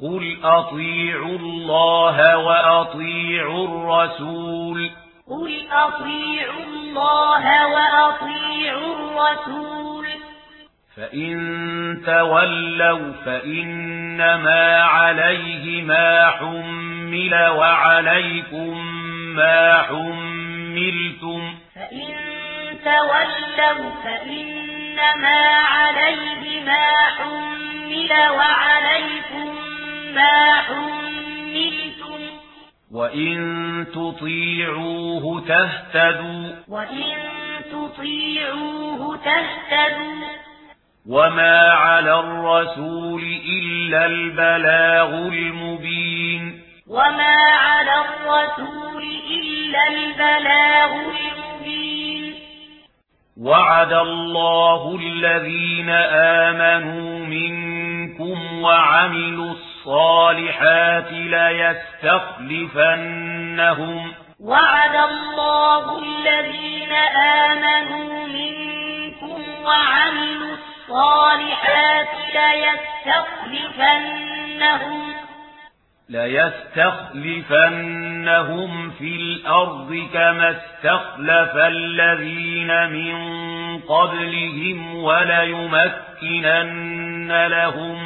قل أطيعوا الله وأطيعوا الرسول قل أطيعوا الله وأطيعوا الرسول فإن تولوا فإنما عليه ما حمل وعليكم ما حملتم فإن تولوا فإنما عليه ما حمل وعليكم وَإِن تُطِيعُوهُ تَهْتَدُوا وَإِن تُطِيعُوهُ تَهْتَدُوا وَمَا عَلَى الرَّسُولِ إِلَّا الْبَلَاغُ الْمُبِينُ وَمَا عَلَى الرَّسُولِ إِلَّا الْبَلَاغُ الْمُبِينُ وَعَدَ اللَّهُ الَّذِينَ آمَنُوا مِنكُمْ وَعَمِلُوا الصَّالِحَاتِ الصالحات ليستخلفنهم. وعد الله الذين آمنوا منكم وعملوا الصالحات ليستخلفنهم. ليستخلفنهم في الأرض كما استخلف الذين من قبلهم وليمكنن لهم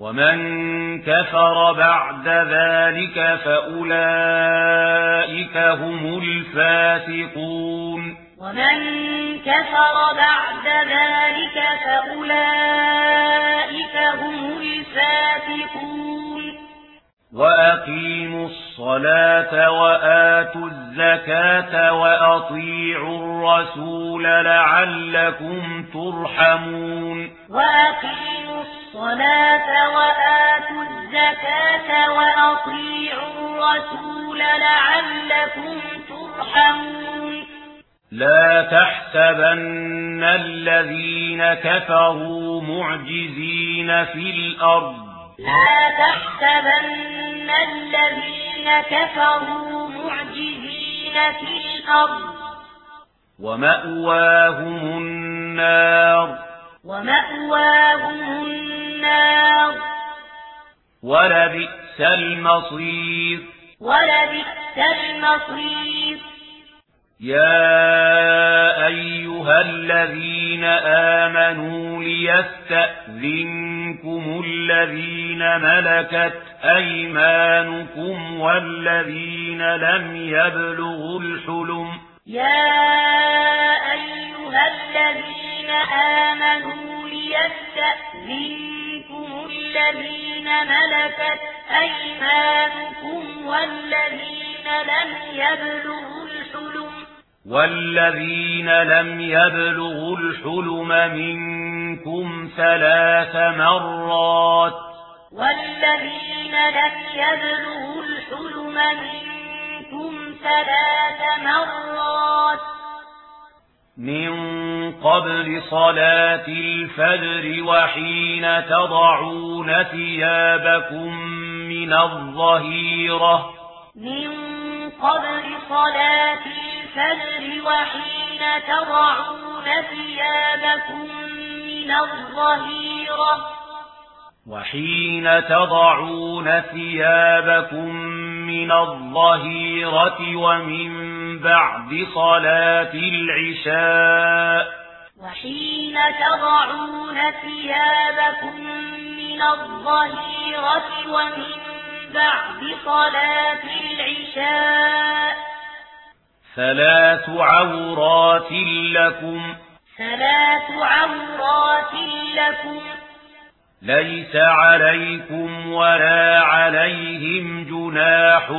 ومن كفر بعد ذلك فأولئك هم الفاسقون ومن كفر بعد ذلك فأولئك هم الفاسقون وأقيموا الصلاة الصلاة وآتوا الزكاة وأطيعوا الرسول لعلكم ترحمون. وأقيموا الصلاة وآتوا الزكاة وأطيعوا الرسول لعلكم ترحمون. لا تحسبن الذين كفروا معجزين في الأرض. لا تحسبن الذين الذين كفروا معجزين في الأرض. ومأواهم النار. ومأواهم النار. ولبئس المصير. ولبئس المصير. يا أيها الذين آمنوا ليستأذنكم الذين ملكت أيمانكم والذين لم يبلغوا الحلم يا أيها الذين آمنوا ليستأذنكم الذين ملكت أيمانكم والذين لم يبلغوا الحلم والذين لم يبلغوا الحلم منكم ثلاث مرات والذين لم يبلغوا الحلم منكم ثلاث مرات من قبل صلاة الفجر وحين تضعون ثيابكم من الظهيرة. من قبل صلاة الفجر وحين تضعون ثيابكم من الظهيرة. وحين تضعون ثيابكم من الظهيرة ومن بعد صلاة العشاء وحين تضعون ثيابكم من الظهيرة ومن بعد صلاة العشاء ثلاث عورات لكم ثلاث عورات لكم ليس عليكم ولا عليهم جناح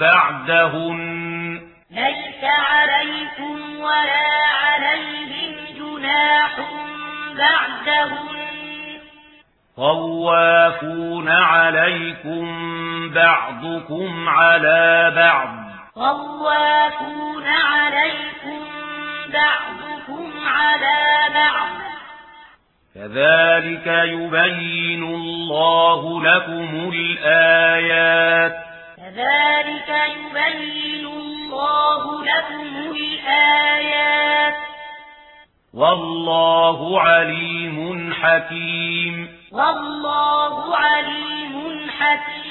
بعدهن ليس عليكم ولا عليهم جناح بعدهن طوافون عليكم بعضكم على بعض طوافون عليكم بعضكم على بعض كذلك يبين الله لكم الآيات كذلك يبين الله لكم الآيات والله عليم حكيم والله عليم حكيم